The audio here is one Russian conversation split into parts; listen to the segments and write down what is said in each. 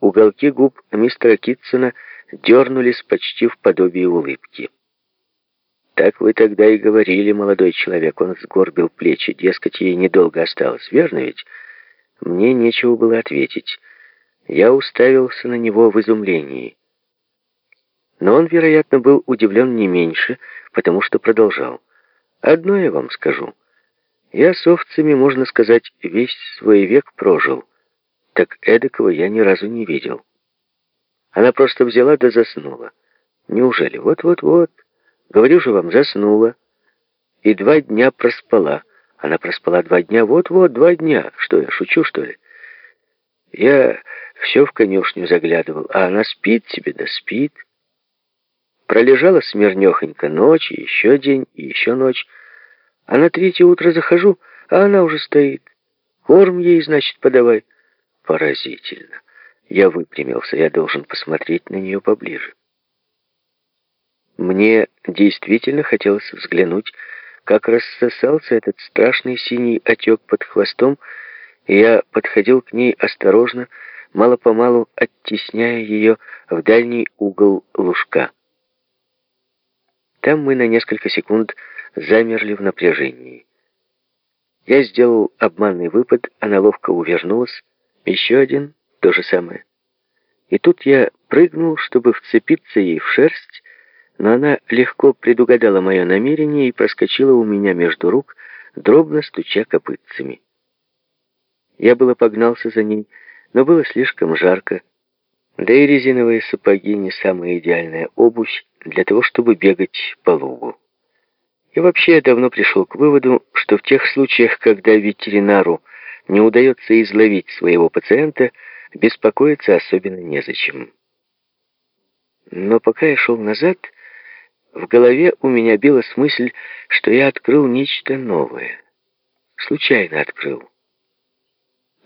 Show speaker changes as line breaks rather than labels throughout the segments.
Уголки губ мистера Китсона дернулись почти в подобие улыбки. «Так вы тогда и говорили, молодой человек». Он сгорбил плечи. Дескать, ей недолго осталось. Верно ведь? Мне нечего было ответить. Я уставился на него в изумлении. Но он, вероятно, был удивлен не меньше, потому что продолжал. «Одно я вам скажу. Я с овцами, можно сказать, весь свой век прожил. Так эдакого я ни разу не видел». Она просто взяла да заснула. Неужели? Вот-вот-вот. Говорю же вам, заснула. И два дня проспала. Она проспала два дня. Вот-вот, два дня. Что я, шучу, что ли? Я все в конюшню заглядывал, а она спит себе, да спит. Пролежала смирнехонько ночь, и еще день, и еще ночь. А на третье утро захожу, а она уже стоит. Корм ей, значит, подавай. Поразительно. Я выпрямился, я должен посмотреть на нее поближе. Мне действительно хотелось взглянуть, как рассосался этот страшный синий отек под хвостом, и я подходил к ней осторожно, мало-помалу оттесняя ее в дальний угол лужка. Там мы на несколько секунд замерли в напряжении. Я сделал обманный выпад, она ловко увернулась. Еще один, то же самое. И тут я прыгнул, чтобы вцепиться ей в шерсть, но она легко предугадала мое намерение и проскочила у меня между рук, дробно стуча копытцами. Я было погнался за ней, но было слишком жарко, да и резиновые сапоги не самая идеальная обувь для того, чтобы бегать по лугу. И вообще я давно пришел к выводу, что в тех случаях, когда ветеринару не удается изловить своего пациента, беспокоиться особенно незачем. Но пока я шел назад, в голове у меня билась мысль, что я открыл нечто новое. Случайно открыл.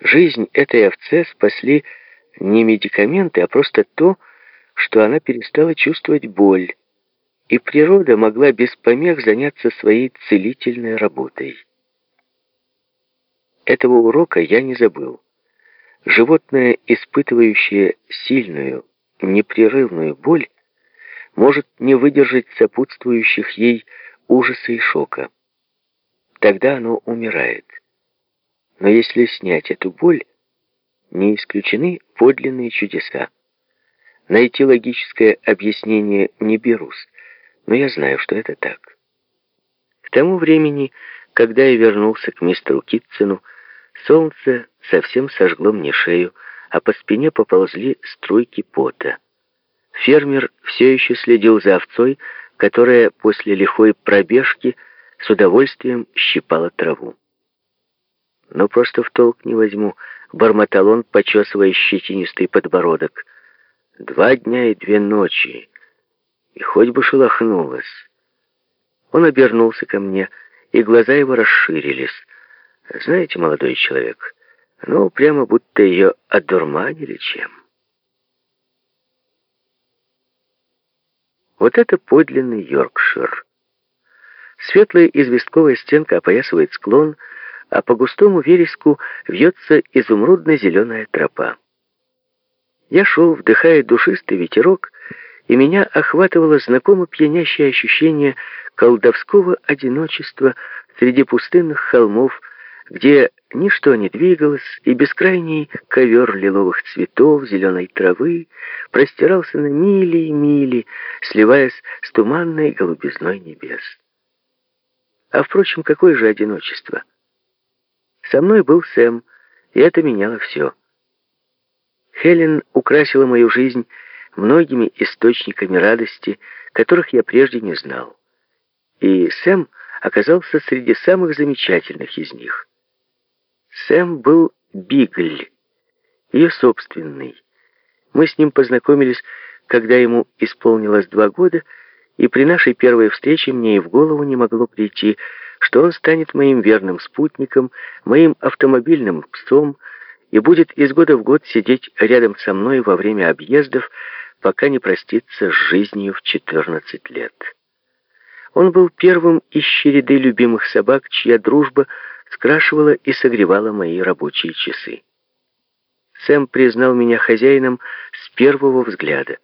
Жизнь этой овце спасли не медикаменты, а просто то, что она перестала чувствовать боль, и природа могла без помех заняться своей целительной работой. Этого урока я не забыл. Животное, испытывающее сильную, непрерывную боль, может не выдержать сопутствующих ей ужаса и шока. Тогда оно умирает. Но если снять эту боль, не исключены подлинные чудеса. Найти логическое объяснение не берусь, но я знаю, что это так. К тому времени, когда я вернулся к мистеру Китцену, солнце совсем сожгло мне шею, а по спине поползли струйки пота. Фермер все еще следил за овцой, которая после лихой пробежки с удовольствием щипала траву. Но просто в толк не возьму, бормотал он, почесывая щетинистый подбородок. Два дня и две ночи, и хоть бы шелохнулась. Он обернулся ко мне, и глаза его расширились. Знаете, молодой человек, ну, прямо будто ее одурманили чем. Вот это подлинный Йоркшир. Светлая известковая стенка опоясывает склон, а по густому вереску вьется изумрудно-зеленая тропа. Я шел, вдыхая душистый ветерок, и меня охватывало знакомо пьянящее ощущение колдовского одиночества среди пустынных холмов, где ничто не двигалось, и бескрайний ковер лиловых цветов, зеленой травы простирался на мили и мили, сливаясь с туманной голубизной небес. А, впрочем, какое же одиночество! Со мной был Сэм, и это меняло все. Хелен украсила мою жизнь многими источниками радости, которых я прежде не знал. И Сэм оказался среди самых замечательных из них — Сэм был Бигль, ее собственный. Мы с ним познакомились, когда ему исполнилось два года, и при нашей первой встрече мне и в голову не могло прийти, что он станет моим верным спутником, моим автомобильным псом и будет из года в год сидеть рядом со мной во время объездов, пока не простится с жизнью в 14 лет. Он был первым из череды любимых собак, чья дружба – скрашивала и согревала мои рабочие часы. Сэм признал меня хозяином с первого взгляда.